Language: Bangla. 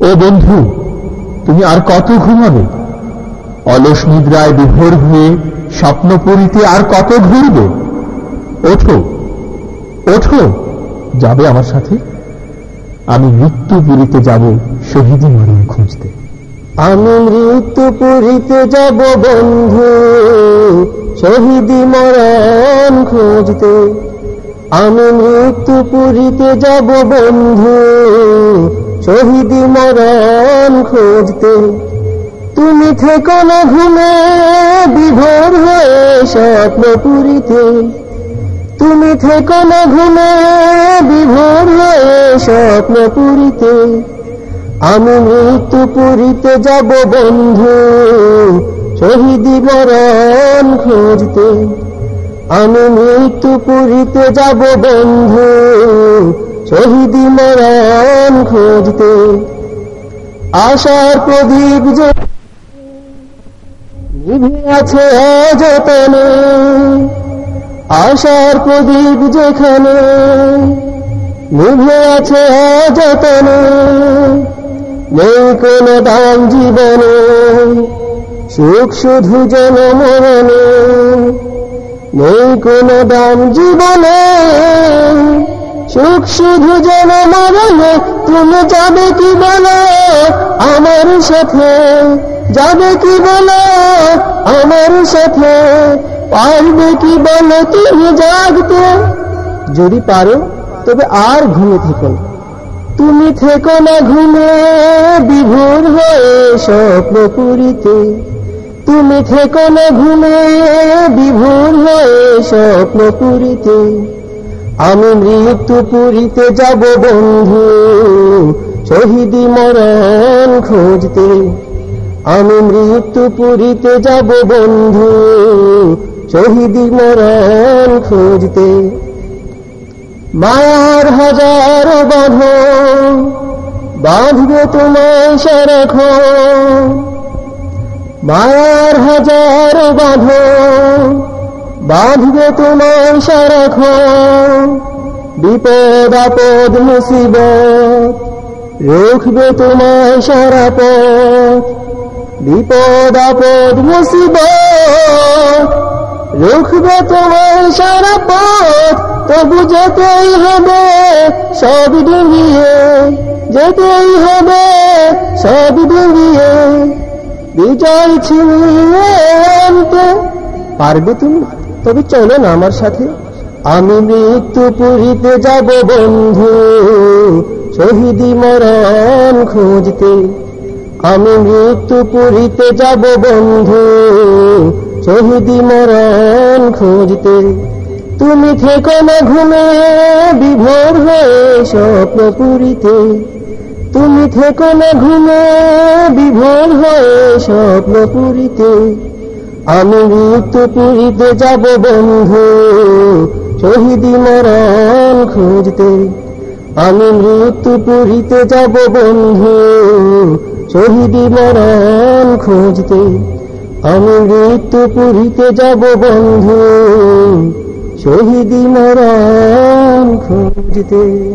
ও বন্ধু, তুমি আর কত ঘুমাবে? অলস নিদ্রায় বিভোর হয়ে স্বপ্নপুরীতে আর কত ঘুরবে? ওঠো ওঠো, যাবে আমার সাথে? আমি মৃত্যুপুরীতে যাব শহীদি মরণ খুঁজতে। আমি মৃত্যু পুরীতে যাব বন্ধু, শহীদি মরণ খুঁজতে। আমি মৃত্যু পুরীতে যাব বন্ধু শহীদি মরণ খুঁজতে। তুমি থেকো না ঘুমে, বিভোর হয়ে স্বপ্ন পুরীতে। তুমি থেকো না ঘুমে, বিভোর হয়ে স্বপ্ন পুরীতে। আমি মৃত্যু পুরীতে যাব বন্ধু, শহীদি মরণ খুঁজতে। আমি মৃত্যু পুরীতে যাব বন্ধু শহীদি মরণ খুঁজতে আশার প্রদীপ যে আছে যতনে আশার প্রদীপ যেখানে। নিভে আছে যতনে নেই কোনো দাম জীবনে। সুখ শুধু যেন মরণে, নেই কোনো দাম জীবনে। সুখ শুধু যেন মরণে তুমি যাবে কি বলো? আমার সাথে যাবে কি বলো? আমার সাথে পারবে কি বলো? তুমি জাগতে। যদি পারো, তবে আর ঘুমে থেকো তুমি থেকো না ঘুমে, বিভোর হয়ে স্বপ্ন পুরীতে। তুমি থেকো না ঘুমে, বিভোর হয়ে স্বপ্ন পুরীতে। আমি মৃত্যু পুরীতে যাব, বন্ধু। শহীদি মরণ খুঁজতে। আমি মৃত্যু পুরীতে যাব, বন্ধু। শহীদি মরণ খুঁজতে। মায়ার হাজার বাঁধন বাঁধবে তোমায় সারাক্ষণ মায়ার হাজার বাঁধন বাঁধবে তোমায় সারাক্ষণ। বিপদ আপদ মুসিবত রুখবে তোমায় সারা পথ। বিপদ আপদ মুসিবত রুখবে তোমায় সারা পথ। তবু যেতেই হবে, সব ডিঙিয়ে যেতেই হবে, সব ডিঙিয়ে বিজয় আনতে পারবে তুমি? তবে চলো না আমার সাথে। আমি মৃত্যু পুরীতে যাব বন্ধু, শহীদি মরণ খুঁজতে। আমি মৃত্যু পুরীতে যাব বন্ধু, শহীদি মরণ খুঁজতে। তুমি থেকো না ঘুমে, বিভোর হয়ে স্বপ্ন পুরীতে। তুমি থেকো না ঘুমে, বিভোর হয়ে স্বপ্ন পুরীতে। আমি পুরীতে যাব বন্ধু। শহীদি মরণ খুঁজতে। আমি পুরীতে যাব বন্ধু। শহীদি মরণ খুঁজতে। আমি পুরীতে যাব বন্ধু। শহীদি মরণ খুঁজতে।